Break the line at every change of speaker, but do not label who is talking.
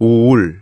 우울.